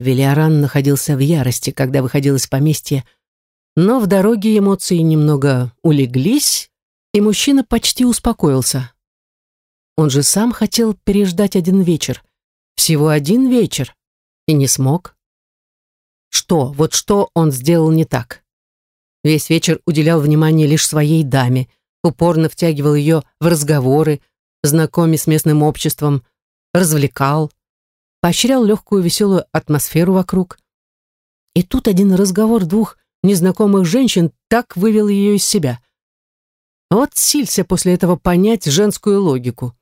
Велиаран находился в ярости, когда выходил из поместья, но в дороге эмоции немного улеглись, и мужчина почти успокоился. Он же сам хотел переждать один вечер. Всего один вечер. И не смог. Что, вот что он сделал не так? Весь вечер уделял внимание лишь своей даме, упорно втягивал ее в разговоры, знакомя с местным обществом, развлекал, поощрял легкую веселую атмосферу вокруг. И тут один разговор двух незнакомых женщин так вывел ее из себя. Вот силься после этого понять женскую логику.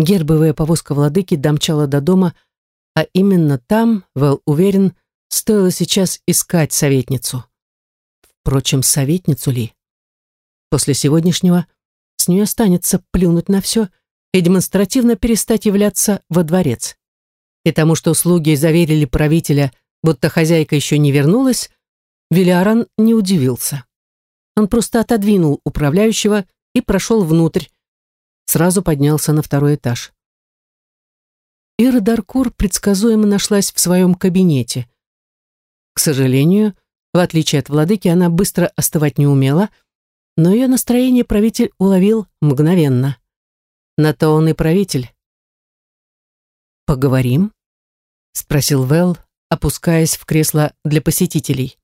Гербовая повозка владыки домчала до дома, а именно там, Вэл уверен, стоило сейчас искать советницу. Впрочем, советницу ли? После сегодняшнего с нее останется плюнуть на все и демонстративно перестать являться во дворец. И тому, что слуги заверили правителя, будто хозяйка еще не вернулась, Велиаран не удивился. Он просто отодвинул управляющего и прошел внутрь, сразу поднялся на второй этаж. Ира Даркур предсказуемо нашлась в своем кабинете. К сожалению, в отличие от владыки, она быстро остывать не умела, но ее настроение правитель уловил мгновенно. На то он и правитель. «Поговорим?» — спросил Вэл, опускаясь в кресло для посетителей.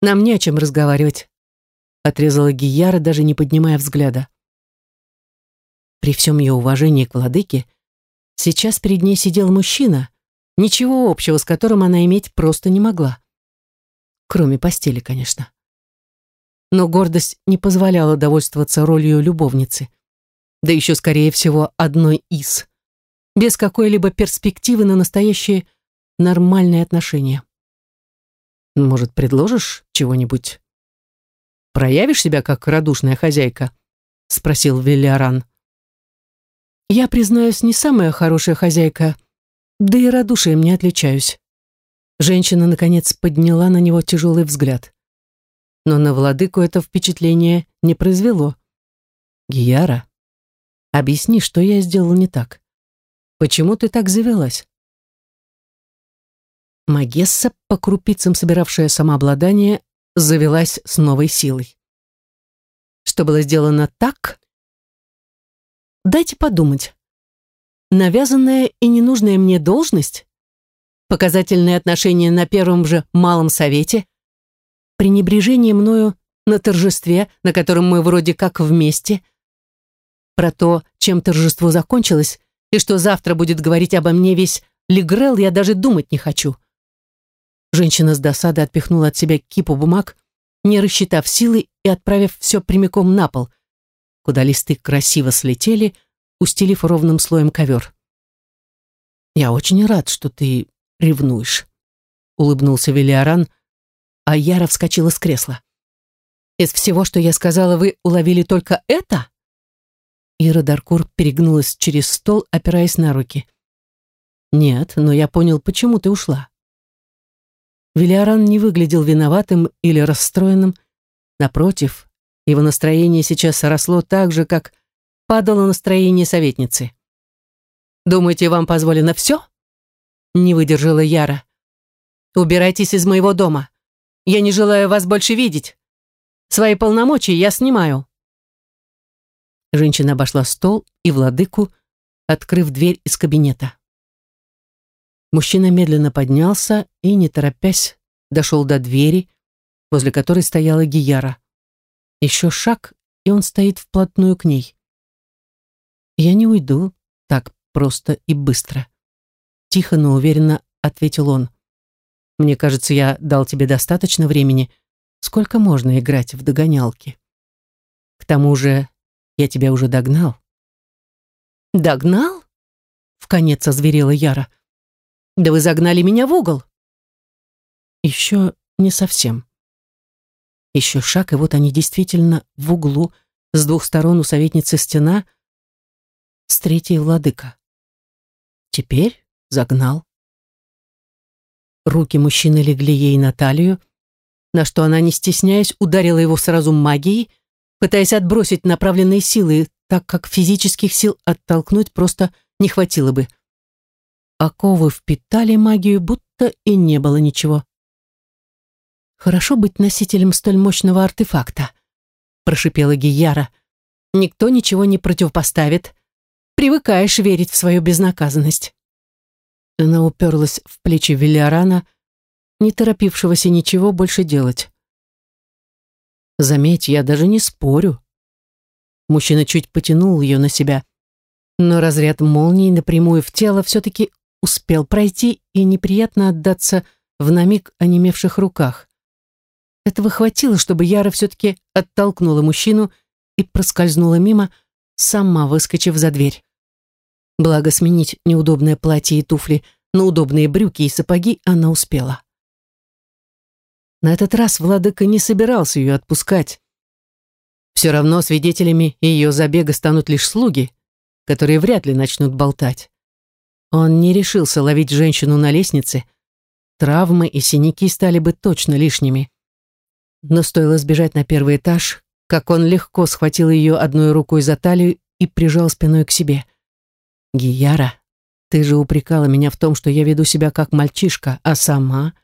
«Нам не о чем разговаривать», — отрезала Гияра, даже не поднимая взгляда. При всем ее уважении к владыке, сейчас перед ней сидел мужчина, ничего общего с которым она иметь просто не могла. Кроме постели, конечно. Но гордость не позволяла довольствоваться ролью любовницы. Да еще, скорее всего, одной из. Без какой-либо перспективы на настоящие нормальные отношения. Может, предложишь чего-нибудь? Проявишь себя как радушная хозяйка? Спросил Велиаран. Я, признаюсь, не самая хорошая хозяйка, да и радушием не отличаюсь. Женщина, наконец, подняла на него тяжелый взгляд. Но на владыку это впечатление не произвело. «Гияра, объясни, что я сделал не так. Почему ты так завелась?» Магесса, по крупицам собиравшая самообладание, завелась с новой силой. Что было сделано так, Дайте подумать. Навязанная и ненужная мне должность? Показательные отношения на первом же малом совете? Пренебрежение мною на торжестве, на котором мы вроде как вместе? Про то, чем торжество закончилось, и что завтра будет говорить обо мне весь Легрел, я даже думать не хочу. Женщина с досады отпихнула от себя кипу бумаг, не рассчитав силы и отправив все прямиком на пол, куда листы красиво слетели, устелив ровным слоем ковер. «Я очень рад, что ты ревнуешь», — улыбнулся Велиаран, а Яра вскочила с кресла. «Из всего, что я сказала, вы уловили только это?» Ира Даркур перегнулась через стол, опираясь на руки. «Нет, но я понял, почему ты ушла». Велиаран не выглядел виноватым или расстроенным. Напротив, его настроение сейчас росло так же, как падало настроение советницы. «Думаете, вам позволено все?» Не выдержала Яра. «Убирайтесь из моего дома. Я не желаю вас больше видеть. Свои полномочия я снимаю». Женщина обошла стол и владыку, открыв дверь из кабинета. Мужчина медленно поднялся и, не торопясь, дошел до двери, возле которой стояла Гияра. Еще шаг, и он стоит вплотную к ней. «Я не уйду так просто и быстро», — тихо, но уверенно ответил он. «Мне кажется, я дал тебе достаточно времени. Сколько можно играть в догонялки? К тому же я тебя уже догнал». «Догнал?» — вконец озверела Яра. «Да вы загнали меня в угол». «Еще не совсем», еще шаг, и вот они действительно в углу, с двух сторон у советницы стена, с третьей владыка. Теперь загнал. Руки мужчины легли ей на талию, на что она, не стесняясь, ударила его сразу магией, пытаясь отбросить направленные силы, так как физических сил оттолкнуть просто не хватило бы. оковы впитали магию, будто и не было ничего. «Хорошо быть носителем столь мощного артефакта», — прошипела Гияра. «Никто ничего не противопоставит. Привыкаешь верить в свою безнаказанность». Она уперлась в плечи Велиарана, не торопившегося ничего больше делать. «Заметь, я даже не спорю». Мужчина чуть потянул ее на себя, но разряд молнии напрямую в тело все-таки успел пройти и неприятно отдаться в намиг онемевших руках. Этого хватило, чтобы Яра все-таки оттолкнула мужчину и проскользнула мимо, сама выскочив за дверь. Благо сменить неудобное платье и туфли на удобные брюки и сапоги она успела. На этот раз владыка не собирался ее отпускать. Все равно свидетелями ее забега станут лишь слуги, которые вряд ли начнут болтать. Он не решился ловить женщину на лестнице. Травмы и синяки стали бы точно лишними. Но стоило сбежать на первый этаж, как он легко схватил ее одной рукой за талию и прижал спиной к себе. «Гияра, ты же упрекала меня в том, что я веду себя как мальчишка, а сама...»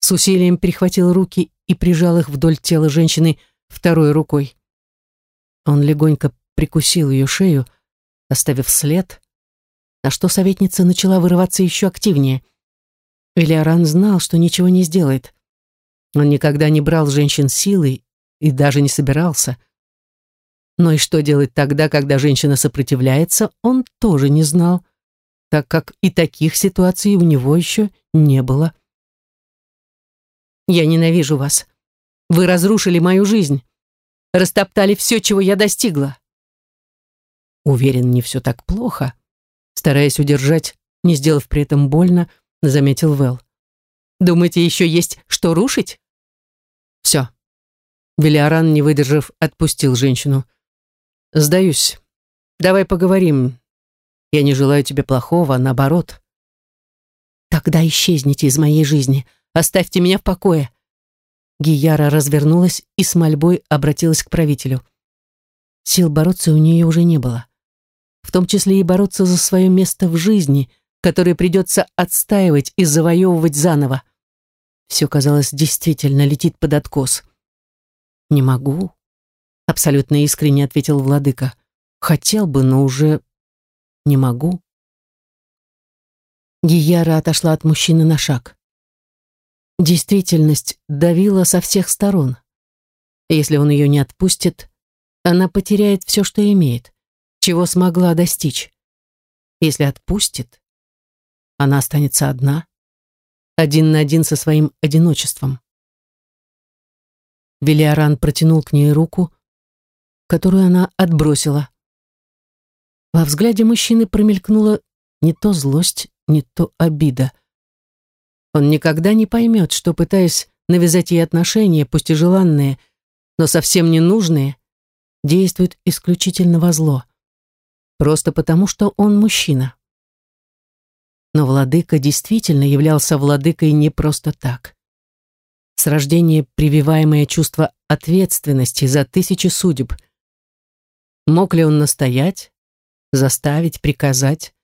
С усилием перехватил руки и прижал их вдоль тела женщины второй рукой. Он легонько прикусил ее шею, оставив след, на что советница начала вырываться еще активнее. Велиаран знал, что ничего не сделает. Он никогда не брал женщин силой и даже не собирался. Но и что делать тогда, когда женщина сопротивляется, он тоже не знал, так как и таких ситуаций у него еще не было. «Я ненавижу вас. Вы разрушили мою жизнь. Растоптали все, чего я достигла. Уверен, не все так плохо. Стараясь удержать, не сделав при этом больно, заметил Вэл. Думаете, еще есть что рушить? Все. Велиаран, не выдержав, отпустил женщину. Сдаюсь. Давай поговорим. Я не желаю тебе плохого, а наоборот. Тогда исчезните из моей жизни. Оставьте меня в покое. Гияра развернулась и с мольбой обратилась к правителю. Сил бороться у нее уже не было в том числе и бороться за свое место в жизни, которое придется отстаивать и завоевывать заново. Все, казалось, действительно летит под откос. «Не могу», — абсолютно искренне ответил владыка. «Хотел бы, но уже не могу». Гияра отошла от мужчины на шаг. Действительность давила со всех сторон. Если он ее не отпустит, она потеряет все, что имеет чего смогла достичь. Если отпустит, она останется одна, один на один со своим одиночеством. Велиаран протянул к ней руку, которую она отбросила. Во взгляде мужчины промелькнула не то злость, не то обида. Он никогда не поймет, что, пытаясь навязать ей отношения, пусть и желанные, но совсем ненужные, действует исключительно во зло просто потому, что он мужчина. Но владыка действительно являлся владыкой не просто так. С рождения прививаемое чувство ответственности за тысячи судеб. Мог ли он настоять, заставить, приказать?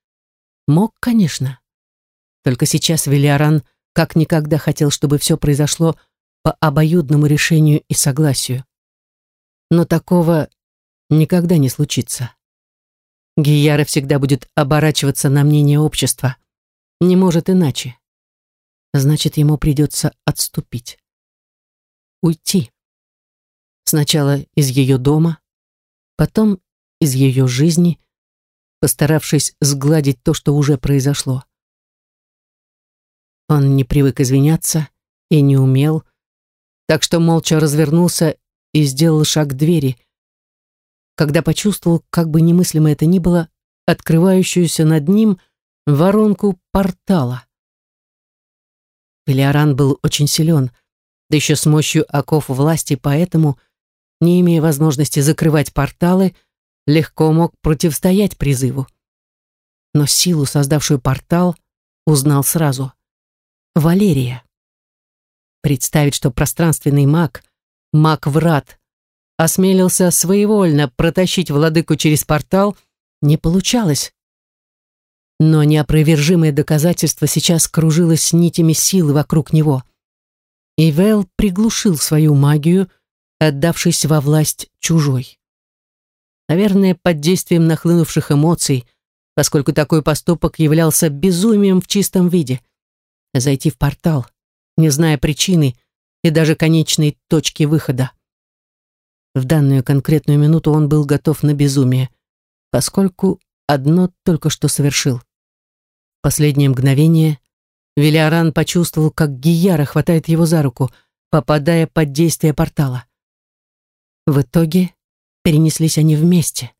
Мог, конечно. Только сейчас Велиаран как никогда хотел, чтобы все произошло по обоюдному решению и согласию. Но такого никогда не случится. Гияра всегда будет оборачиваться на мнение общества. Не может иначе. Значит, ему придется отступить. Уйти. Сначала из ее дома, потом из ее жизни, постаравшись сгладить то, что уже произошло. Он не привык извиняться и не умел, так что молча развернулся и сделал шаг к двери, когда почувствовал, как бы немыслимо это ни было, открывающуюся над ним воронку портала. Велиаран был очень силен, да еще с мощью оков власти, поэтому, не имея возможности закрывать порталы, легко мог противостоять призыву. Но силу, создавшую портал, узнал сразу. Валерия. Представить, что пространственный маг, маг-врат, осмелился своевольно протащить владыку через портал, не получалось. Но неопровержимое доказательство сейчас кружилось нитями силы вокруг него. И Вэл приглушил свою магию, отдавшись во власть чужой. Наверное, под действием нахлынувших эмоций, поскольку такой поступок являлся безумием в чистом виде. Зайти в портал, не зная причины и даже конечной точки выхода. В данную конкретную минуту он был готов на безумие, поскольку одно только что совершил. Последнее мгновение Велиаран почувствовал, как Гияра хватает его за руку, попадая под действие портала. В итоге перенеслись они вместе.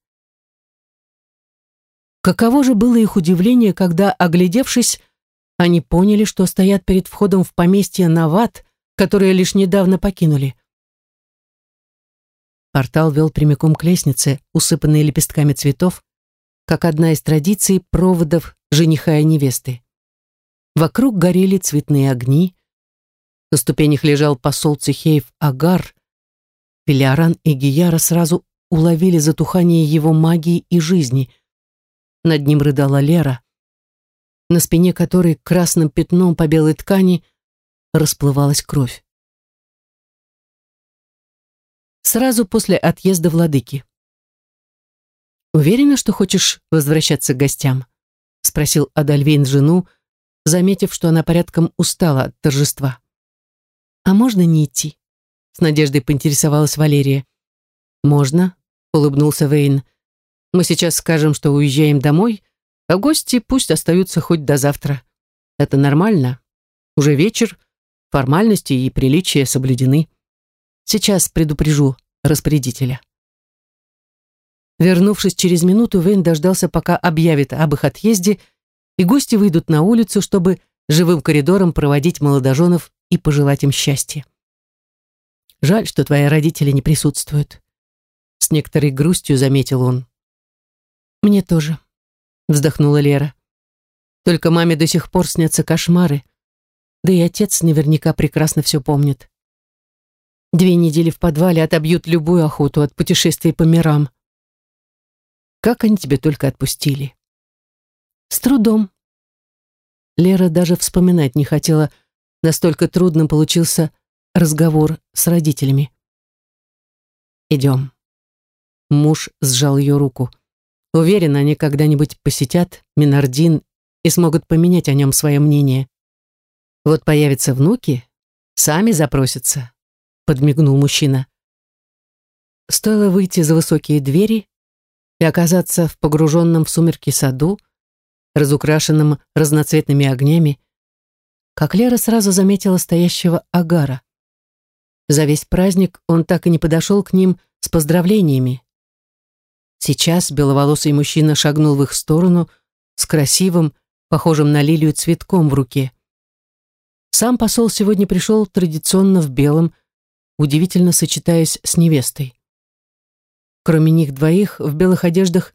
Каково же было их удивление, когда, оглядевшись, они поняли, что стоят перед входом в поместье Нават, которое лишь недавно покинули. Портал вел прямиком к лестнице, усыпанной лепестками цветов, как одна из традиций проводов жениха и невесты. Вокруг горели цветные огни. На ступенях лежал посол Цехеев Агар. Велиаран и Гияра сразу уловили затухание его магии и жизни. Над ним рыдала Лера, на спине которой красным пятном по белой ткани расплывалась кровь. сразу после отъезда владыки. «Уверена, что хочешь возвращаться к гостям?» — спросил Адальвейн жену, заметив, что она порядком устала от торжества. «А можно не идти?» — с надеждой поинтересовалась Валерия. «Можно», — улыбнулся Вейн. «Мы сейчас скажем, что уезжаем домой, а гости пусть остаются хоть до завтра. Это нормально. Уже вечер, формальности и приличия соблюдены. Сейчас предупрежу распорядителя. Вернувшись через минуту, Вейн дождался, пока объявит об их отъезде, и гости выйдут на улицу, чтобы живым коридором проводить молодоженов и пожелать им счастья. «Жаль, что твои родители не присутствуют», — с некоторой грустью заметил он. «Мне тоже», — вздохнула Лера. «Только маме до сих пор снятся кошмары, да и отец наверняка прекрасно все помнит. Две недели в подвале отобьют любую охоту от путешествий по мирам. Как они тебе только отпустили? С трудом. Лера даже вспоминать не хотела, настолько трудным получился разговор с родителями. «Идем». Муж сжал ее руку. Уверен, они когда-нибудь посетят Минардин и смогут поменять о нем свое мнение. Вот появятся внуки, сами запросятся, подмигнул мужчина. Стоило выйти за высокие двери и оказаться в погруженном в сумерки саду, разукрашенном разноцветными огнями, как Лера сразу заметила стоящего Агара. За весь праздник он так и не подошел к ним с поздравлениями. Сейчас беловолосый мужчина шагнул в их сторону с красивым, похожим на лилию цветком в руке. Сам посол сегодня пришел традиционно в белом, удивительно сочетаясь с невестой. Кроме них двоих в белых одеждах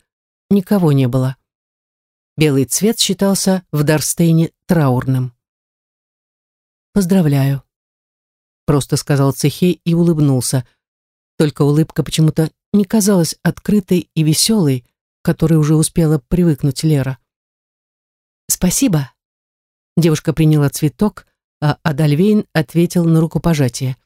никого не было. Белый цвет считался в Дарстейне траурным. «Поздравляю», — просто сказал Цехей и улыбнулся. Только улыбка почему-то не казалась открытой и веселой, к которой уже успела привыкнуть Лера. «Спасибо», — девушка приняла цветок, а Адальвейн ответил на рукопожатие.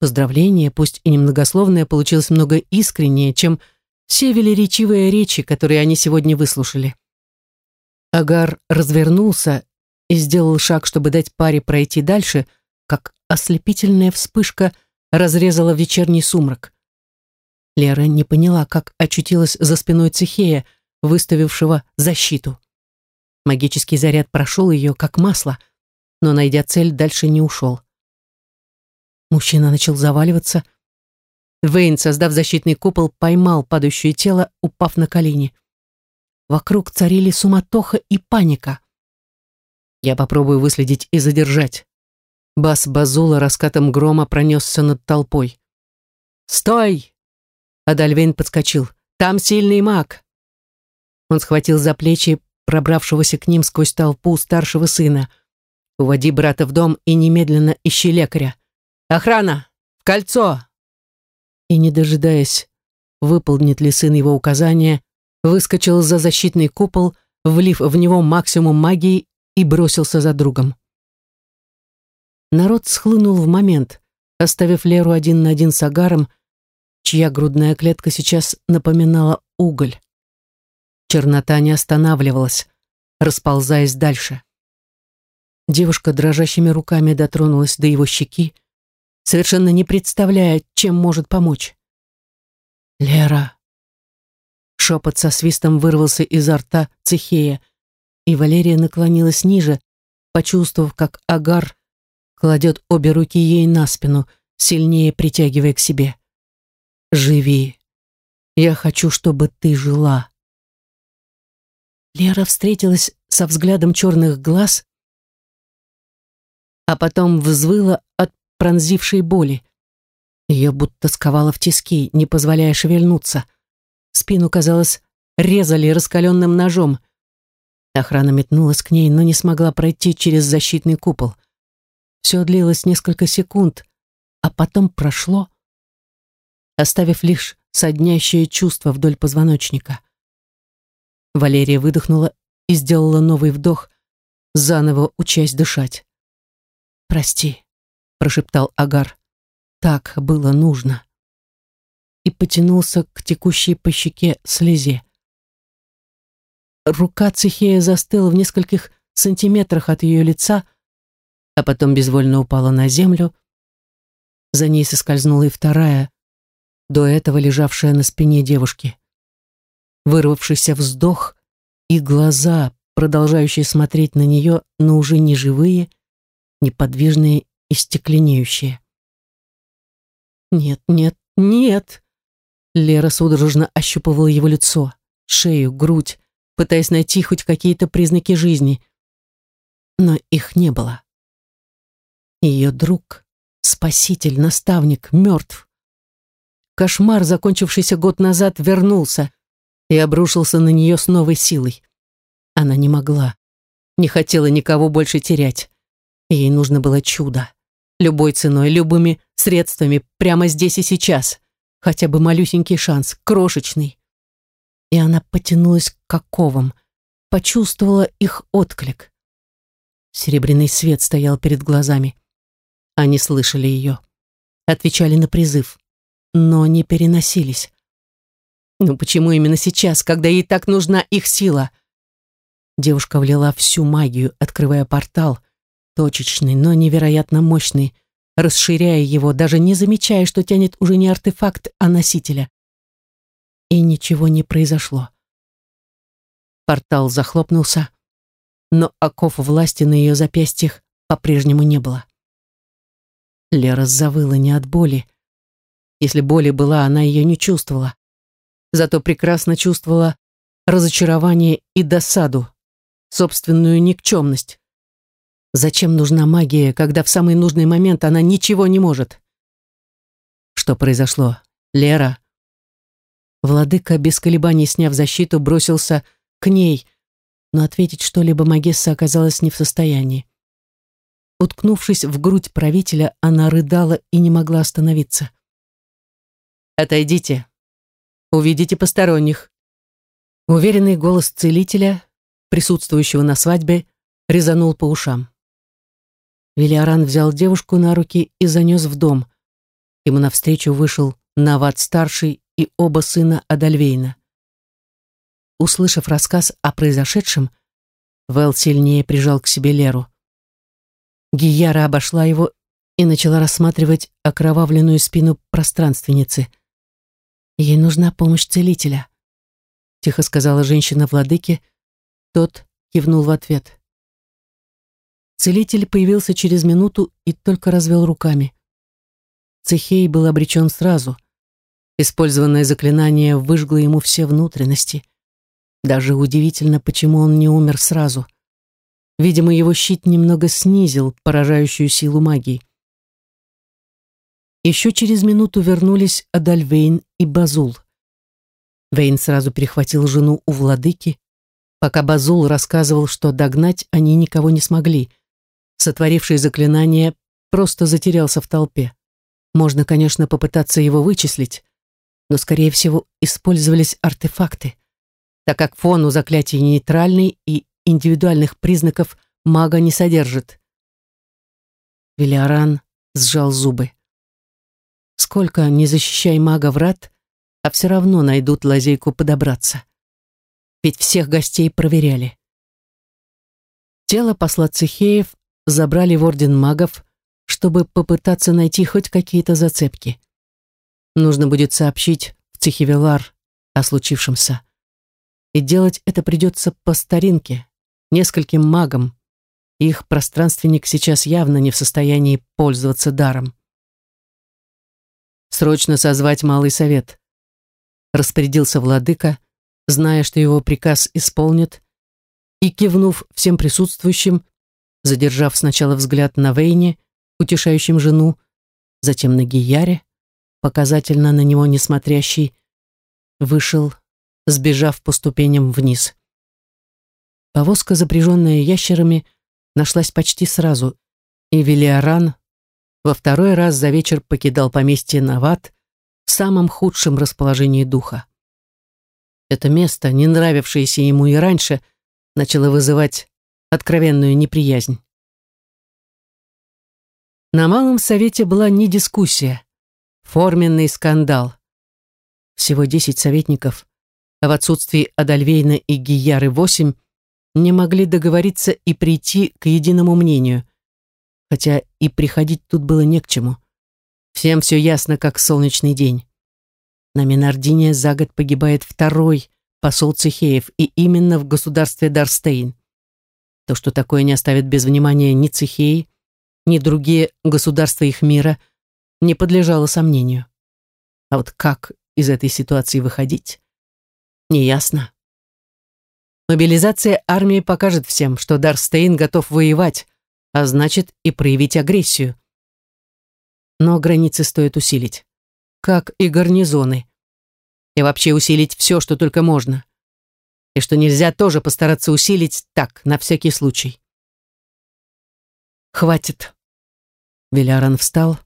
Поздравление, пусть и немногословное, получилось много искреннее, чем все велеречивые речи, которые они сегодня выслушали. Агар развернулся и сделал шаг, чтобы дать паре пройти дальше, как ослепительная вспышка разрезала вечерний сумрак. Лера не поняла, как очутилась за спиной Цехея, выставившего защиту. Магический заряд прошел ее, как масло, но, найдя цель, дальше не ушел. Мужчина начал заваливаться. Вейн, создав защитный купол, поймал падающее тело, упав на колени. Вокруг царили суматоха и паника. Я попробую выследить и задержать. Бас Базула раскатом грома пронесся над толпой. «Стой!» Адальвейн подскочил. «Там сильный маг!» Он схватил за плечи пробравшегося к ним сквозь толпу старшего сына. «Уводи брата в дом и немедленно ищи лекаря. «Охрана! Кольцо!» И, не дожидаясь, выполнит ли сын его указания, выскочил за защитный купол, влив в него максимум магии и бросился за другом. Народ схлынул в момент, оставив Леру один на один с Агаром, чья грудная клетка сейчас напоминала уголь. Чернота не останавливалась, расползаясь дальше. Девушка дрожащими руками дотронулась до его щеки, совершенно не представляя, чем может помочь. «Лера!» Шепот со свистом вырвался изо рта Цехея, и Валерия наклонилась ниже, почувствовав, как Агар кладет обе руки ей на спину, сильнее притягивая к себе. «Живи! Я хочу, чтобы ты жила!» Лера встретилась со взглядом черных глаз, а потом взвыла от пронзившей боли. Ее будто сковало в тиски, не позволяя шевельнуться. Спину, казалось, резали раскаленным ножом. Охрана метнулась к ней, но не смогла пройти через защитный купол. Все длилось несколько секунд, а потом прошло, оставив лишь соднящее чувство вдоль позвоночника. Валерия выдохнула и сделала новый вдох, заново учась дышать. «Прости», — прошептал Агар. «Так было нужно». И потянулся к текущей по щеке слезе. Рука Цехея застыла в нескольких сантиметрах от ее лица, а потом безвольно упала на землю. За ней соскользнула и вторая, до этого лежавшая на спине девушки. Вырвавшийся вздох и глаза, продолжающие смотреть на нее, но уже не живые, неподвижные и стекленеющие. «Нет, нет, нет!» Лера судорожно ощупывала его лицо, шею, грудь, пытаясь найти хоть какие-то признаки жизни. Но их не было. Ее друг, спаситель, наставник, мертв. Кошмар, закончившийся год назад, вернулся и обрушился на нее с новой силой. Она не могла, не хотела никого больше терять. Ей нужно было чудо. Любой ценой, любыми средствами, прямо здесь и сейчас. Хотя бы малюсенький шанс, крошечный. И она потянулась к оковам, почувствовала их отклик. Серебряный свет стоял перед глазами. Они слышали ее, отвечали на призыв, но не переносились. Ну почему именно сейчас, когда ей так нужна их сила? Девушка влила всю магию, открывая портал, точечный, но невероятно мощный, расширяя его, даже не замечая, что тянет уже не артефакт, а носителя. И ничего не произошло. Портал захлопнулся, но оков власти на ее запястьях по-прежнему не было. Лера завыла не от боли. Если боли была, она ее не чувствовала. Зато прекрасно чувствовала разочарование и досаду, собственную никчемность. Зачем нужна магия, когда в самый нужный момент она ничего не может? Что произошло? Лера? Владыка, без колебаний сняв защиту, бросился к ней, но ответить что-либо Магесса оказалась не в состоянии. Уткнувшись в грудь правителя, она рыдала и не могла остановиться. «Отойдите. Увидите посторонних». Уверенный голос целителя, присутствующего на свадьбе, резанул по ушам. Велиаран взял девушку на руки и занес в дом. Ему навстречу вышел Нават-старший и оба сына Адальвейна. Услышав рассказ о произошедшем, Вэл сильнее прижал к себе Леру. Гияра обошла его и начала рассматривать окровавленную спину пространственницы. «Ей нужна помощь целителя», — тихо сказала женщина владыке. Тот кивнул в ответ. Целитель появился через минуту и только развел руками. Цехей был обречен сразу. Использованное заклинание выжгло ему все внутренности. Даже удивительно, почему он не умер сразу. Видимо, его щит немного снизил поражающую силу магии. Еще через минуту вернулись Адальвейн и Базул. Вейн сразу перехватил жену у владыки, пока Базул рассказывал, что догнать они никого не смогли сотворивший заклинание, просто затерялся в толпе. Можно, конечно, попытаться его вычислить, но, скорее всего, использовались артефакты. так как фон у заклятий нейтральный и индивидуальных признаков мага не содержит. Велиаран сжал зубы. Сколько не защищай мага врат, а все равно найдут лазейку подобраться. Ведь всех гостей проверяли. Тело посла Цехеев забрали в Орден магов, чтобы попытаться найти хоть какие-то зацепки. Нужно будет сообщить в Цехевелар о случившемся. И делать это придется по старинке, нескольким магам. Их пространственник сейчас явно не в состоянии пользоваться даром. Срочно созвать малый совет. Распорядился владыка, зная, что его приказ исполнит, и, кивнув всем присутствующим, задержав сначала взгляд на Вейне, утешающим жену, затем на Гияре, показательно на него не смотрящий, вышел, сбежав по ступеням вниз. Повозка, запряженная ящерами, нашлась почти сразу, и Велиаран во второй раз за вечер покидал поместье Нават в самом худшем расположении духа. Это место, не нравившееся ему и раньше, начало вызывать откровенную неприязнь. На Малом Совете была не дискуссия, форменный скандал. Всего десять советников, а в отсутствии Адальвейна и Гияры восемь, не могли договориться и прийти к единому мнению хотя и приходить тут было не к чему. Всем все ясно, как солнечный день. На Минардине за год погибает второй посол Цехеев, и именно в государстве Дарстейн. То, что такое не оставит без внимания ни Цехеи, ни другие государства их мира, не подлежало сомнению. А вот как из этой ситуации выходить, неясно. Мобилизация армии покажет всем, что Дарстейн готов воевать, а значит и проявить агрессию. Но границы стоит усилить, как и гарнизоны. И вообще усилить все, что только можно. И что нельзя тоже постараться усилить так, на всякий случай. «Хватит». Веляран встал,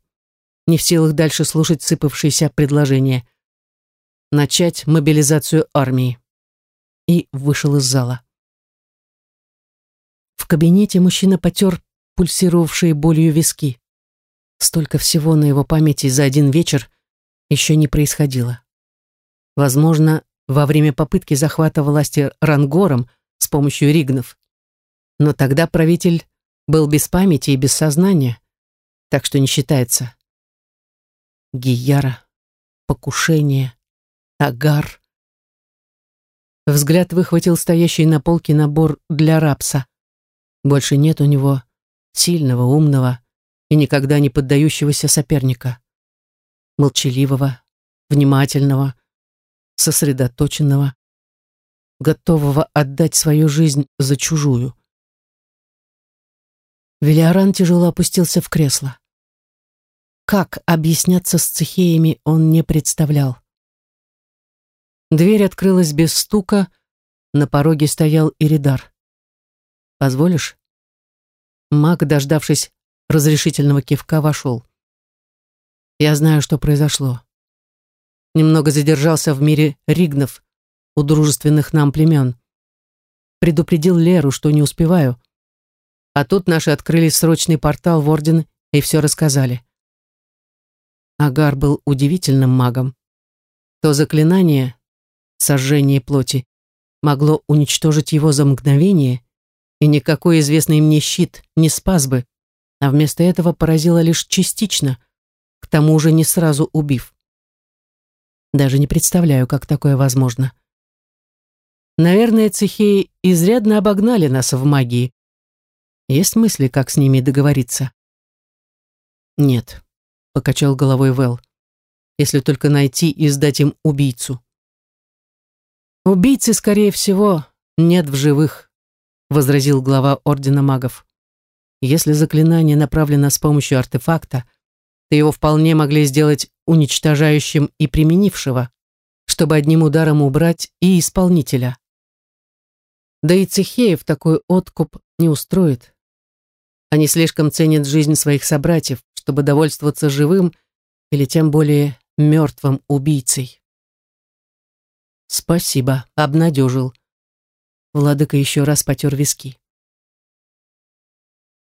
не в силах дальше слушать сыпавшиеся предложения. Начать мобилизацию армии. И вышел из зала. В кабинете мужчина потер пульсировавшие болью виски. Столько всего на его памяти за один вечер еще не происходило. Возможно, во время попытки захвата власти Рангором с помощью ригнов. Но тогда правитель был без памяти и без сознания, так что не считается. Гияра, покушение, агар. Взгляд выхватил стоящий на полке набор для рапса. Больше нет у него сильного, умного и никогда не поддающегося соперника. Молчаливого, внимательного, сосредоточенного, готового отдать свою жизнь за чужую. Велиоран тяжело опустился в кресло. Как объясняться с цехеями он не представлял. Дверь открылась без стука, на пороге стоял Иридар. «Позволишь?» Маг, дождавшись разрешительного кивка, вошел. Я знаю, что произошло. Немного задержался в мире ригнов, у дружественных нам племен. Предупредил Леру, что не успеваю. А тут наши открыли срочный портал в Орден и все рассказали. Агар был удивительным магом. То заклинание, сожжение плоти, могло уничтожить его за мгновение, и никакой известный мне щит не спас бы, а вместо этого поразило лишь частично, к тому же не сразу убив. Даже не представляю, как такое возможно. Наверное, цехеи изрядно обогнали нас в магии. Есть мысли, как с ними договориться? Нет, покачал головой Вэл. Если только найти и сдать им убийцу. Убийцы, скорее всего, нет в живых возразил глава Ордена магов. Если заклинание направлено с помощью артефакта, то его вполне могли сделать уничтожающим и применившего, чтобы одним ударом убрать и исполнителя. Да и Цехеев такой откуп не устроит. Они слишком ценят жизнь своих собратьев, чтобы довольствоваться живым или тем более мертвым убийцей. Спасибо, обнадежил. Владыка еще раз потер виски.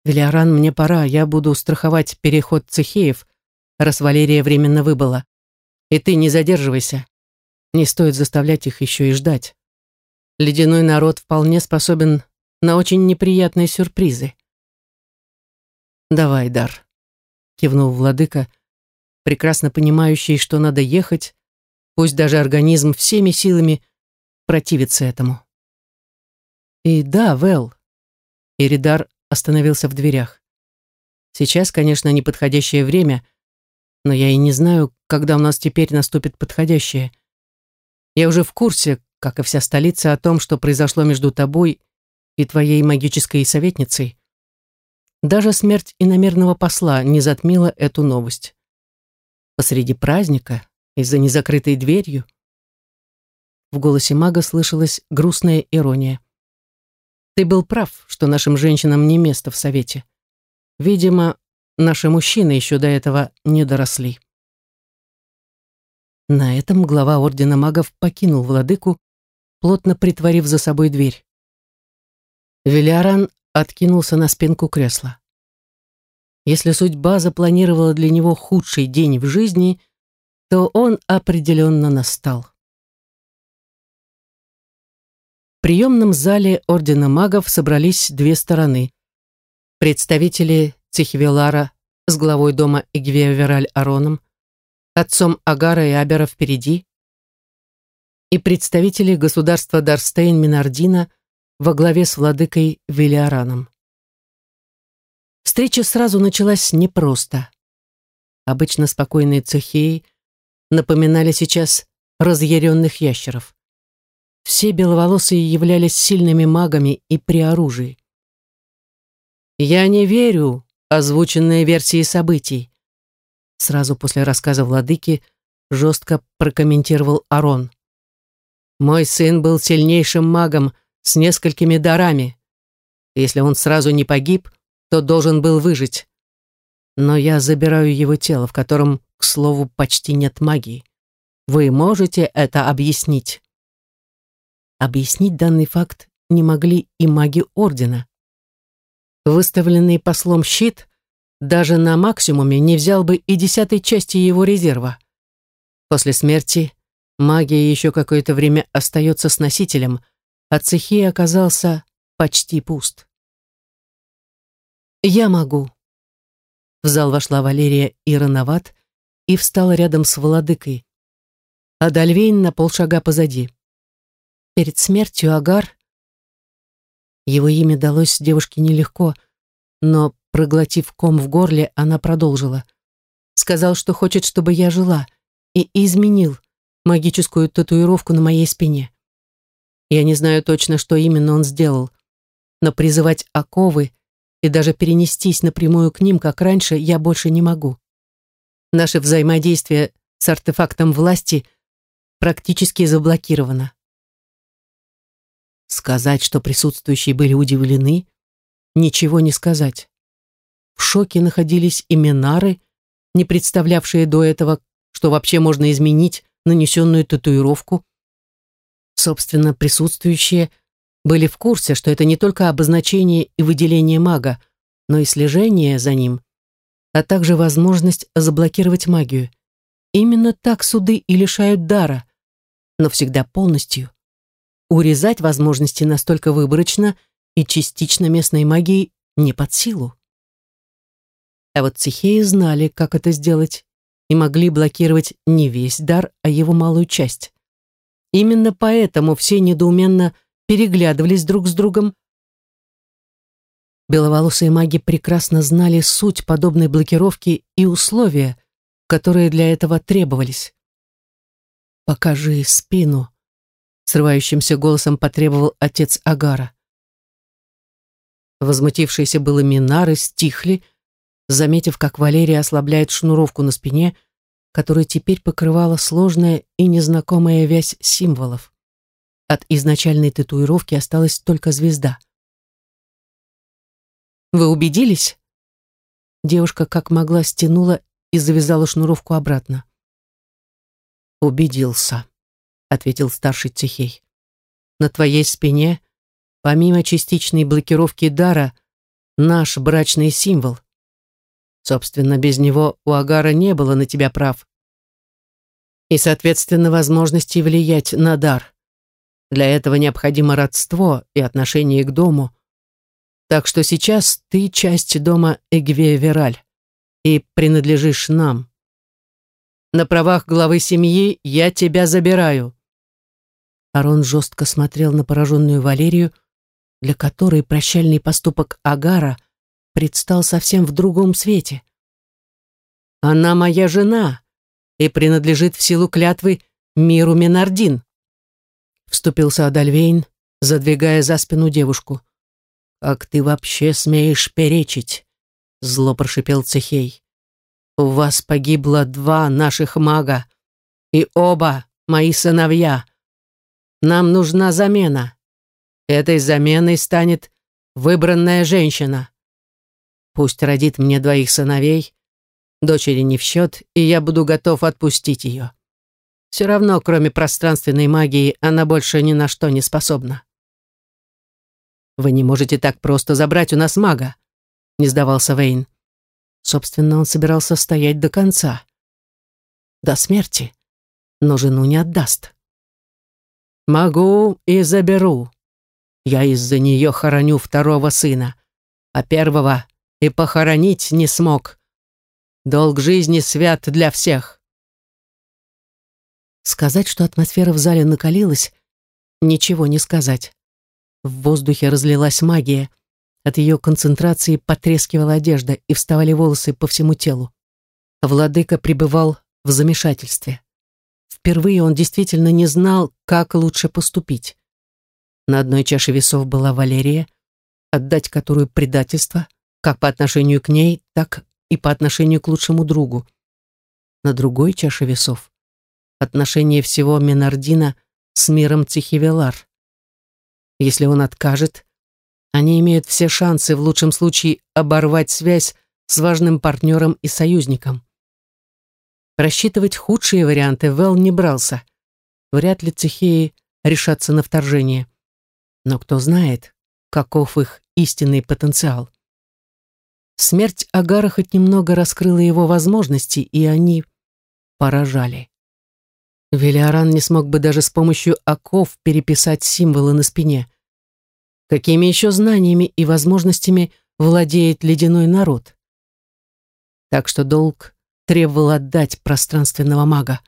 Велиоран, мне пора, я буду страховать переход цехеев, раз Валерия временно выбыла. И ты не задерживайся. Не стоит заставлять их еще и ждать. Ледяной народ вполне способен на очень неприятные сюрпризы. «Давай, Дар», — кивнул владыка, прекрасно понимающий, что надо ехать, пусть даже организм всеми силами противится этому. И да, Вэл, Иридар остановился в дверях. Сейчас, конечно, неподходящее время, но я и не знаю, когда у нас теперь наступит подходящее. Я уже в курсе, как и вся столица, о том, что произошло между тобой и твоей магической советницей. Даже смерть иномерного посла не затмила эту новость. Посреди праздника, из-за незакрытой дверью. В голосе мага слышалась грустная ирония. Ты был прав, что нашим женщинам не место в совете. Видимо, наши мужчины еще до этого не доросли. На этом глава Ордена Магов покинул владыку, плотно притворив за собой дверь. Велиаран откинулся на спинку кресла. Если судьба запланировала для него худший день в жизни, то он определенно настал. Приемном зале Ордена Магов собрались две стороны. Представители Цихивелара с главой дома Игвевераль Ароном, отцом Агара и Абера впереди, и представители государства Дарстейн Минардина во главе с владыкой Велиараном. Встреча сразу началась непросто. Обычно спокойные цехеи напоминали сейчас разъяренных ящеров. Все беловолосые являлись сильными магами и при оружии. «Я не верю озвученной версии событий», сразу после рассказа владыки жестко прокомментировал Арон. «Мой сын был сильнейшим магом с несколькими дарами. Если он сразу не погиб, то должен был выжить. Но я забираю его тело, в котором, к слову, почти нет магии. Вы можете это объяснить? Объяснить данный факт не могли и маги Ордена. Выставленный послом щит даже на максимуме не взял бы и десятой части его резерва. После смерти магия еще какое-то время остается с носителем, а цехи оказался почти пуст. «Я могу». В зал вошла Валерия Ироноват и встала рядом с владыкой, а Дальвейн на полшага позади. Перед смертью Агар... Его имя далось девушке нелегко, но, проглотив ком в горле, она продолжила. Сказал, что хочет, чтобы я жила, и изменил магическую татуировку на моей спине. Я не знаю точно, что именно он сделал, но призывать оковы и даже перенестись напрямую к ним, как раньше, я больше не могу. Наше взаимодействие с артефактом власти практически заблокировано. Сказать, что присутствующие были удивлены, ничего не сказать. В шоке находились и Минары, не представлявшие до этого, что вообще можно изменить нанесенную татуировку. Собственно, присутствующие были в курсе, что это не только обозначение и выделение мага, но и слежение за ним, а также возможность заблокировать магию. Именно так суды и лишают дара, но всегда полностью. Урезать возможности настолько выборочно и частично местной магией не под силу. А вот цехеи знали, как это сделать, и могли блокировать не весь дар, а его малую часть. Именно поэтому все недоуменно переглядывались друг с другом. Беловолосые маги прекрасно знали суть подобной блокировки и условия, которые для этого требовались. «Покажи спину», — срывающимся голосом потребовал отец Агара. Возмутившиеся было Минары стихли, заметив, как Валерия ослабляет шнуровку на спине, которая теперь покрывала сложная и незнакомая вязь символов. От изначальной татуировки осталась только звезда. «Вы убедились?» Девушка как могла стянула и завязала шнуровку обратно. «Убедился», ответил старший Цехей. На твоей спине, помимо частичной блокировки дара, наш брачный символ. Собственно, без него у Агара не было на тебя прав. И, соответственно, возможности влиять на дар. Для этого необходимо родство и отношение к дому. Так что сейчас ты часть дома Эгве-Вераль и принадлежишь нам. На правах главы семьи я тебя забираю. Арон жестко смотрел на пораженную Валерию, для которой прощальный поступок Агара предстал совсем в другом свете. «Она моя жена и принадлежит в силу клятвы миру Менардин», вступился Адальвейн, задвигая за спину девушку. «Как ты вообще смеешь перечить?» зло прошипел Цехей. «У вас погибло два наших мага, и оба мои сыновья. Нам нужна замена. Этой заменой станет выбранная женщина. Пусть родит мне двоих сыновей, дочери не в счет, и я буду готов отпустить ее. Все равно, кроме пространственной магии, она больше ни на что не способна. Вы не можете так просто забрать у нас мага, не сдавался Вейн. Собственно, он собирался стоять до конца. До смерти, но жену не отдаст. «Могу и заберу. Я из-за нее хороню второго сына, а первого и похоронить не смог. Долг жизни свят для всех». Сказать, что атмосфера в зале накалилась, ничего не сказать. В воздухе разлилась магия. От ее концентрации потрескивала одежда и вставали волосы по всему телу. Владыка пребывал в замешательстве. Впервые он действительно не знал, как лучше поступить. На одной чаше весов была Валерия, отдать которую предательство, как по отношению к ней, так и по отношению к лучшему другу. На другой чаше весов отношение всего Менардина с миром Цихивелар. Если он откажет, они имеют все шансы в лучшем случае оборвать связь с важным партнером и союзником. Рассчитывать худшие варианты Вэл не брался. Вряд ли цехеи решатся на вторжение. Но кто знает, каков их истинный потенциал. Смерть Агара хоть немного раскрыла его возможности, и они поражали. Велиаран не смог бы даже с помощью оков переписать символы на спине. Какими еще знаниями и возможностями владеет ледяной народ? Так что долг требовал отдать пространственного мага.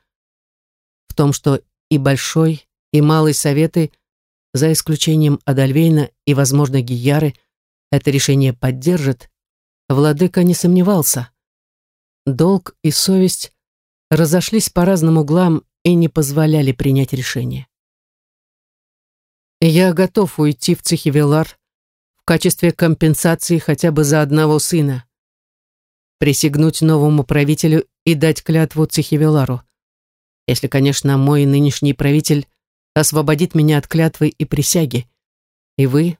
В том, что и Большой, и Малый Советы, за исключением Адальвейна и, возможно, Гияры, это решение поддержат, владыка не сомневался. Долг и совесть разошлись по разным углам и не позволяли принять решение. «Я готов уйти в Цехивелар в качестве компенсации хотя бы за одного сына», присягнуть новому правителю и дать клятву Цихивелару. Если, конечно, мой нынешний правитель освободит меня от клятвы и присяги. И вы,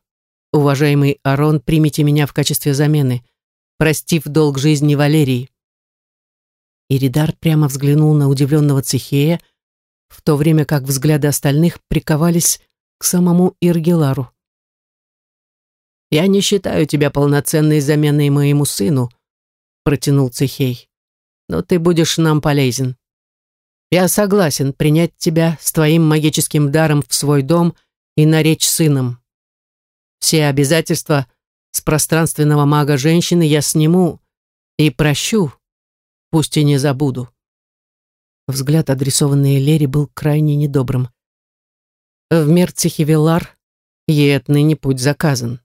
уважаемый Арон, примите меня в качестве замены, простив долг жизни Валерии. Иридар прямо взглянул на удивленного Цихея, в то время как взгляды остальных приковались к самому Иргелару. «Я не считаю тебя полноценной заменой моему сыну», протянул Цехей. «Но ты будешь нам полезен. Я согласен принять тебя с твоим магическим даром в свой дом и наречь сыном. Все обязательства с пространственного мага женщины я сниму и прощу, пусть и не забуду». Взгляд, адресованный Лере, был крайне недобрым. В мир Цехивелар ей отныне путь заказан.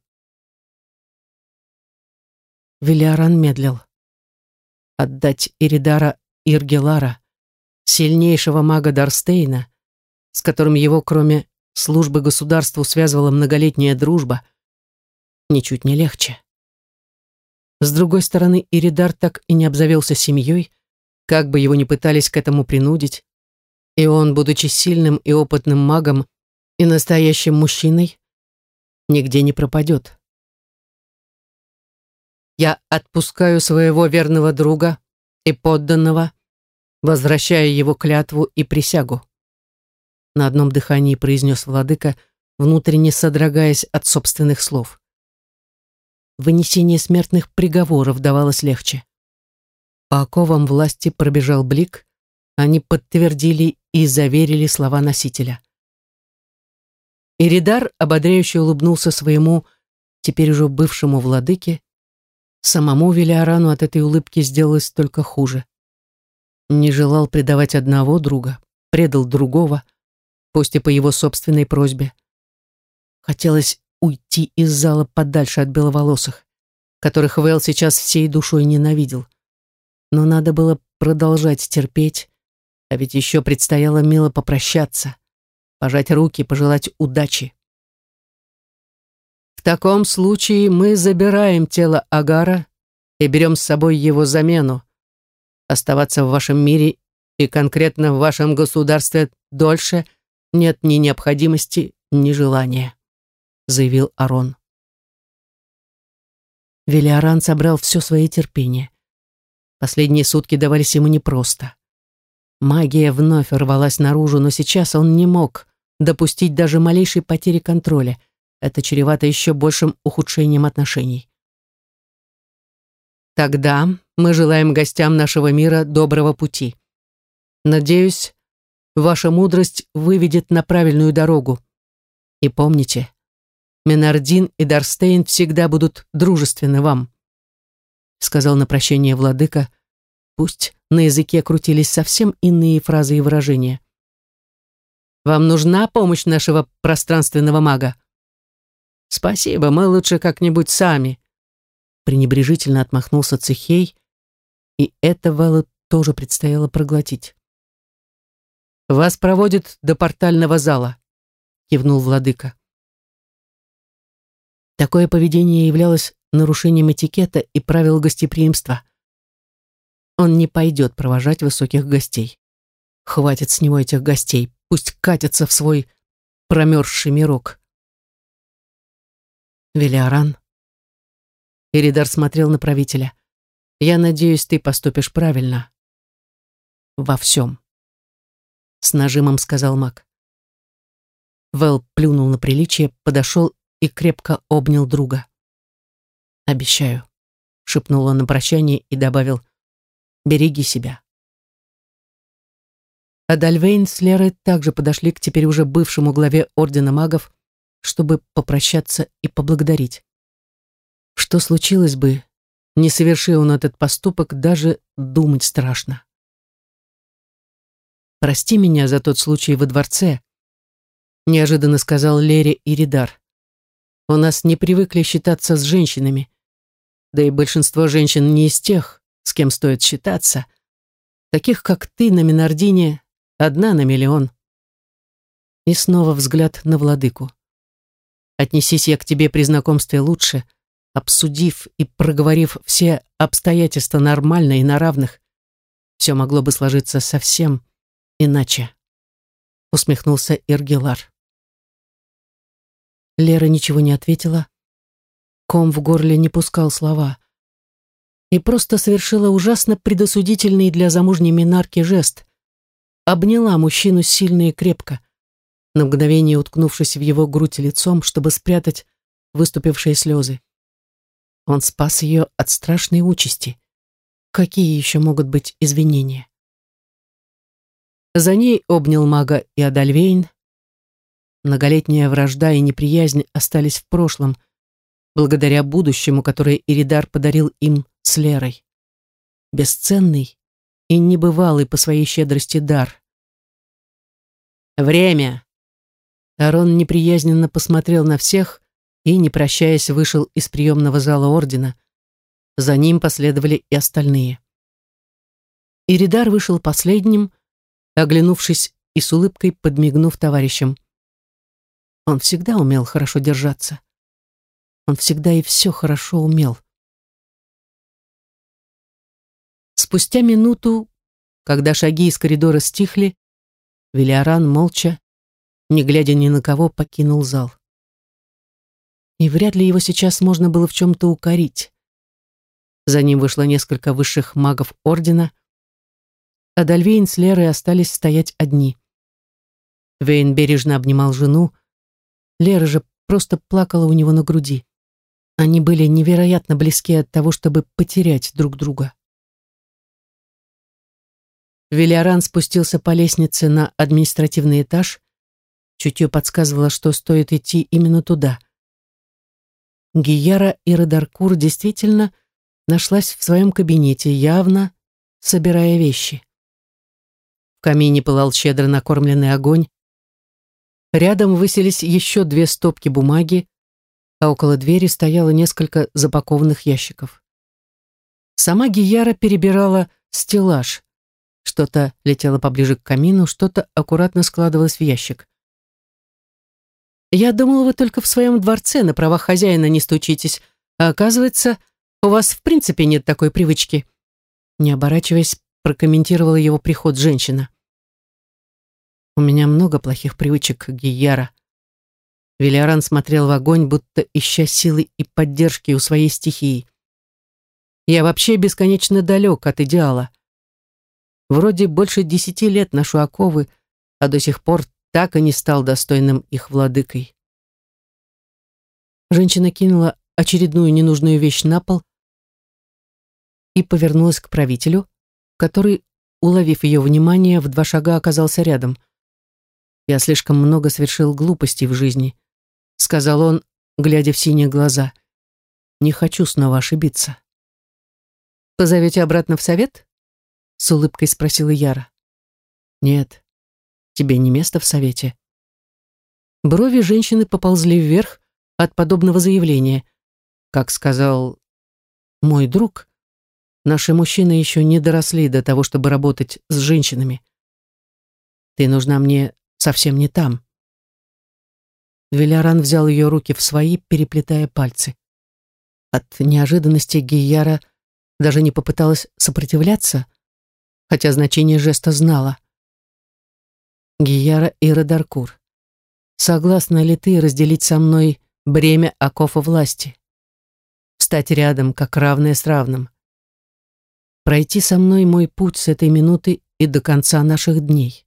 Велиаран медлил отдать Иридара Иргелара, сильнейшего мага Дарстейна, с которым его, кроме службы государству, связывала многолетняя дружба, ничуть не легче. С другой стороны, Иридар так и не обзавелся семьей, как бы его ни пытались к этому принудить, и он, будучи сильным и опытным магом и настоящим мужчиной, нигде не пропадет. Я отпускаю своего верного друга и подданного, возвращая его клятву и присягу. на одном дыхании произнес владыка, внутренне содрогаясь от собственных слов. Вынесение смертных приговоров давалось легче. По оковам власти пробежал блик, они подтвердили и заверили слова носителя. Иридар ободряюще улыбнулся своему, теперь уже бывшему владыке. Самому Велиарану от этой улыбки сделалось только хуже. Не желал предавать одного друга, предал другого, пусть и по его собственной просьбе. Хотелось уйти из зала подальше от беловолосых, которых Вэл сейчас всей душой ненавидел. Но надо было продолжать терпеть, а ведь еще предстояло мило попрощаться, пожать руки, пожелать удачи. Таком случае мы забираем тело Агара и берем с собой его замену. Оставаться в вашем мире и конкретно в вашем государстве дольше нет ни необходимости, ни желания заявил Арон. Велиаран собрал все свое терпение. Последние сутки давались ему непросто. Магия вновь рвалась наружу, но сейчас он не мог допустить даже малейшей потери контроля. Это чревато еще большим ухудшением отношений. Тогда мы желаем гостям нашего мира доброго пути. Надеюсь, ваша мудрость выведет на правильную дорогу. И помните, Менардин и Дарстейн всегда будут дружественны вам», сказал на прощение владыка, пусть на языке крутились совсем иные фразы и выражения. «Вам нужна помощь нашего пространственного мага?» «Спасибо, мы лучше как-нибудь сами», пренебрежительно отмахнулся Цехей, и это Вэллу тоже предстояло проглотить. «Вас проводят до портального зала», кивнул владыка. Такое поведение являлось нарушением этикета и правил гостеприимства. Он не пойдет провожать высоких гостей. Хватит с него этих гостей, пусть катятся в свой промерзший мирок. Велиаран. Иридар смотрел на правителя. «Я надеюсь, ты поступишь правильно. Во всем», — с нажимом сказал маг. Вэл плюнул на приличие, подошел и крепко обнял друга. «Обещаю», — шепнул он на прощание и добавил, «береги себя». Адальвейн с Лерой также подошли к теперь уже бывшему главе Ордена магов, чтобы попрощаться и поблагодарить. Что случилось бы, не совершил он этот поступок, даже думать страшно. «Прости меня за тот случай во дворце», — неожиданно сказал Лере Иридар. У нас не привыкли считаться с женщинами. Да и большинство женщин не из тех, с кем стоит считаться. Таких, как ты на Минардине, одна на миллион. И снова взгляд на владыку. Отнесись я к тебе при знакомстве лучше, обсудив и проговорив все обстоятельства нормально и на равных, все могло бы сложиться совсем иначе, усмехнулся Иргилар. Лера ничего не ответила. Ком в горле не пускал слова. И просто совершила ужасно предосудительный для замужней минарки жест. Обняла мужчину сильно и крепко, на мгновение уткнувшись в его грудь лицом, чтобы спрятать выступившие слезы. Он спас ее от страшной участи. Какие еще могут быть извинения? За ней обнял мага и Адальвейн, Многолетняя вражда и неприязнь остались в прошлом, благодаря будущему, которое Иридар подарил им с Лерой. Бесценный и небывалый по своей щедрости дар. «Время!» Арон неприязненно посмотрел на всех и, не прощаясь, вышел из приемного зала ордена. За ним последовали и остальные. Иридар вышел последним, оглянувшись и с улыбкой подмигнув товарищам. Он всегда умел хорошо держаться. Он всегда и все хорошо умел. Спустя минуту, когда шаги из коридора стихли, Велиаран молча, не глядя ни на кого, покинул зал. И вряд ли его сейчас можно было в чем-то укорить. За ним вышло несколько высших магов Ордена, а Дальвейн с Лерой остались стоять одни. Вейн бережно обнимал жену. Лера же просто плакала у него на груди. Они были невероятно близки от того, чтобы потерять друг друга. Велиоран спустился по лестнице на административный этаж. Чутье подсказывало, что стоит идти именно туда. Гияра и Радаркур действительно нашлась в своем кабинете, явно собирая вещи. В камине пылал щедро накормленный огонь. Рядом высились еще две стопки бумаги, а около двери стояло несколько запакованных ящиков. Сама Гияра перебирала стеллаж. Что-то летело поближе к камину, что-то аккуратно складывалось в ящик. «Я думала, вы только в своем дворце на правах хозяина не стучитесь, а оказывается, у вас в принципе нет такой привычки». Не оборачиваясь, прокомментировала его приход женщина. «У меня много плохих привычек, Гияра». Велиоран смотрел в огонь, будто ища силы и поддержки у своей стихии. «Я вообще бесконечно далек от идеала. Вроде больше десяти лет ношу оковы, а до сих пор так и не стал достойным их владыкой. Женщина кинула очередную ненужную вещь на пол и повернулась к правителю, который, уловив ее внимание, в два шага оказался рядом. «Я слишком много совершил глупостей в жизни», — сказал он, глядя в синие глаза. «Не хочу снова ошибиться». «Позовете обратно в совет?» — с улыбкой спросила Яра. «Нет, тебе не место в совете». Брови женщины поползли вверх от подобного заявления. Как сказал мой друг, наши мужчины еще не доросли до того, чтобы работать с женщинами. Ты нужна мне совсем не там. Веляран взял ее руки в свои, переплетая пальцы. От неожиданности Гияра даже не попыталась сопротивляться, хотя значение жеста знала. Гияра и Радаркур, согласна ли ты разделить со мной бремя окофа власти? Встать рядом, как равное с равным? Пройти со мной мой путь с этой минуты и до конца наших дней?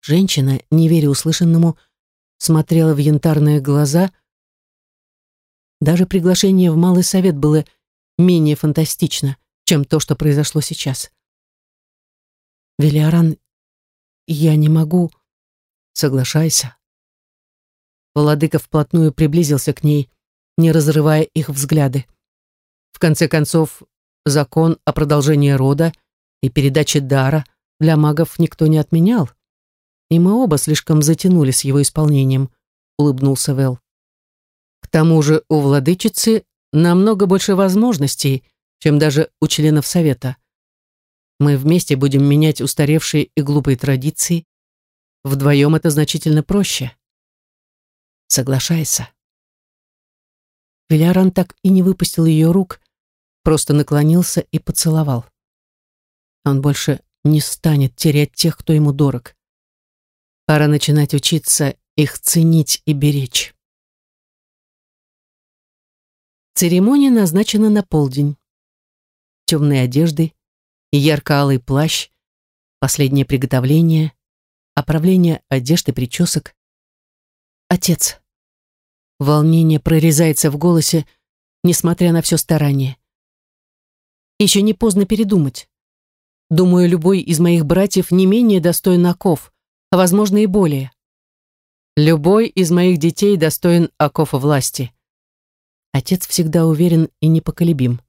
Женщина, не веря услышанному, смотрела в янтарные глаза. Даже приглашение в Малый Совет было менее фантастично — чем то, что произошло сейчас. Велиаран, я не могу. Соглашайся. Владыка вплотную приблизился к ней, не разрывая их взгляды. В конце концов, закон о продолжении рода и передаче дара для магов никто не отменял. И мы оба слишком затянули с его исполнением, улыбнулся Вэл. К тому же у владычицы намного больше возможностей, чем даже у членов Совета. Мы вместе будем менять устаревшие и глупые традиции. Вдвоем это значительно проще. Соглашайся. Веляран так и не выпустил ее рук, просто наклонился и поцеловал. Он больше не станет терять тех, кто ему дорог. Пора начинать учиться их ценить и беречь. Церемония назначена на полдень темной одежды ярко-алый плащ, последнее приготовление, оправление одежды, причесок. Отец. Волнение прорезается в голосе, несмотря на все старание. Еще не поздно передумать. Думаю, любой из моих братьев не менее достоин оков, а, возможно, и более. Любой из моих детей достоин оков власти. Отец всегда уверен и непоколебим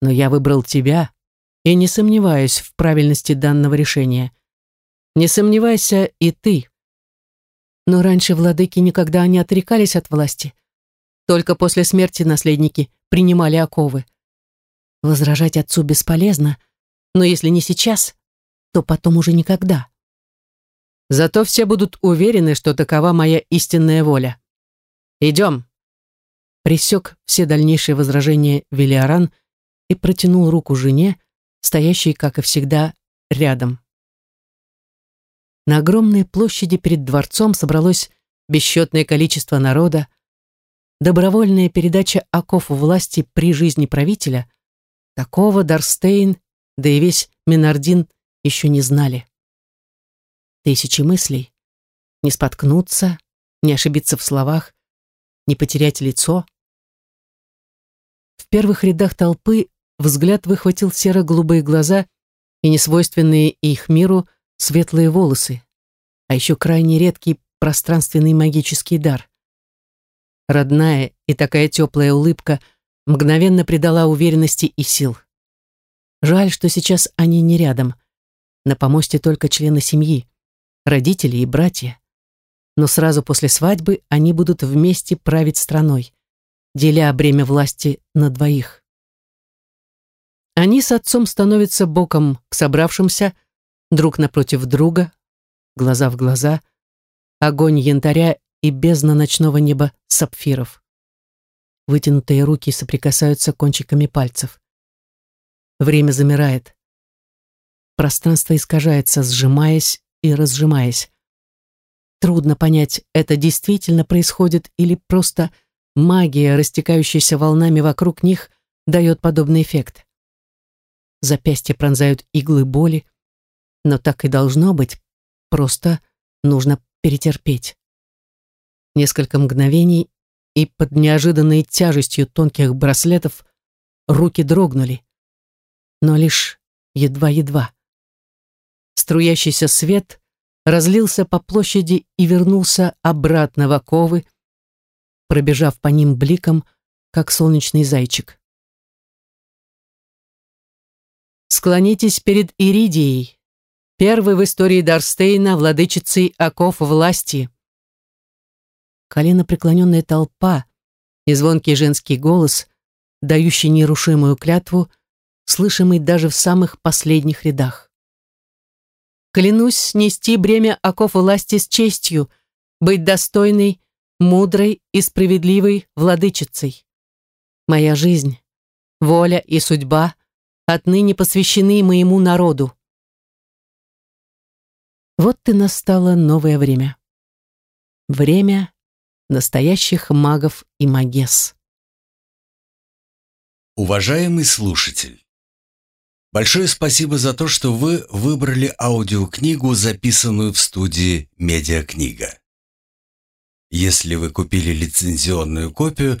но я выбрал тебя и не сомневаюсь в правильности данного решения. Не сомневайся и ты. Но раньше владыки никогда не отрекались от власти. Только после смерти наследники принимали оковы. Возражать отцу бесполезно, но если не сейчас, то потом уже никогда. Зато все будут уверены, что такова моя истинная воля. Идем. Пресек все дальнейшие возражения Велиоран и протянул руку жене, стоящей, как и всегда, рядом. На огромной площади перед дворцом собралось бесчетное количество народа. Добровольная передача оков власти при жизни правителя, такого Дарстейн, да и весь Минардин еще не знали. Тысячи мыслей. Не споткнуться, не ошибиться в словах, не потерять лицо. В первых рядах толпы взгляд выхватил серо-голубые глаза и несвойственные их миру светлые волосы, а еще крайне редкий пространственный магический дар. Родная и такая теплая улыбка мгновенно придала уверенности и сил. Жаль, что сейчас они не рядом. На помосте только члены семьи, родители и братья. Но сразу после свадьбы они будут вместе править страной, деля бремя власти на двоих. Они с отцом становятся боком к собравшимся, друг напротив друга, глаза в глаза, огонь янтаря и бездна ночного неба сапфиров. Вытянутые руки соприкасаются кончиками пальцев. Время замирает. Пространство искажается, сжимаясь и разжимаясь. Трудно понять, это действительно происходит или просто магия, растекающаяся волнами вокруг них, дает подобный эффект. Запястья пронзают иглы боли, но так и должно быть, просто нужно перетерпеть. Несколько мгновений, и под неожиданной тяжестью тонких браслетов руки дрогнули, но лишь едва-едва. Струящийся свет разлился по площади и вернулся обратно в оковы, пробежав по ним бликом, как солнечный зайчик. Склонитесь перед Иридией, первой в истории Дарстейна владычицей оков власти. Колено преклоненная толпа и звонкий женский голос, дающий нерушимую клятву, слышимый даже в самых последних рядах. Клянусь нести бремя оков власти с честью, быть достойной, мудрой и справедливой владычицей. Моя жизнь, воля и судьба отныне посвящены моему народу. Вот и настало новое время. Время настоящих магов и магес. Уважаемый слушатель, большое спасибо за то, что вы выбрали аудиокнигу, записанную в студии «Медиакнига». Если вы купили лицензионную копию,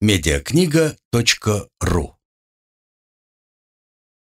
медиакнига.ру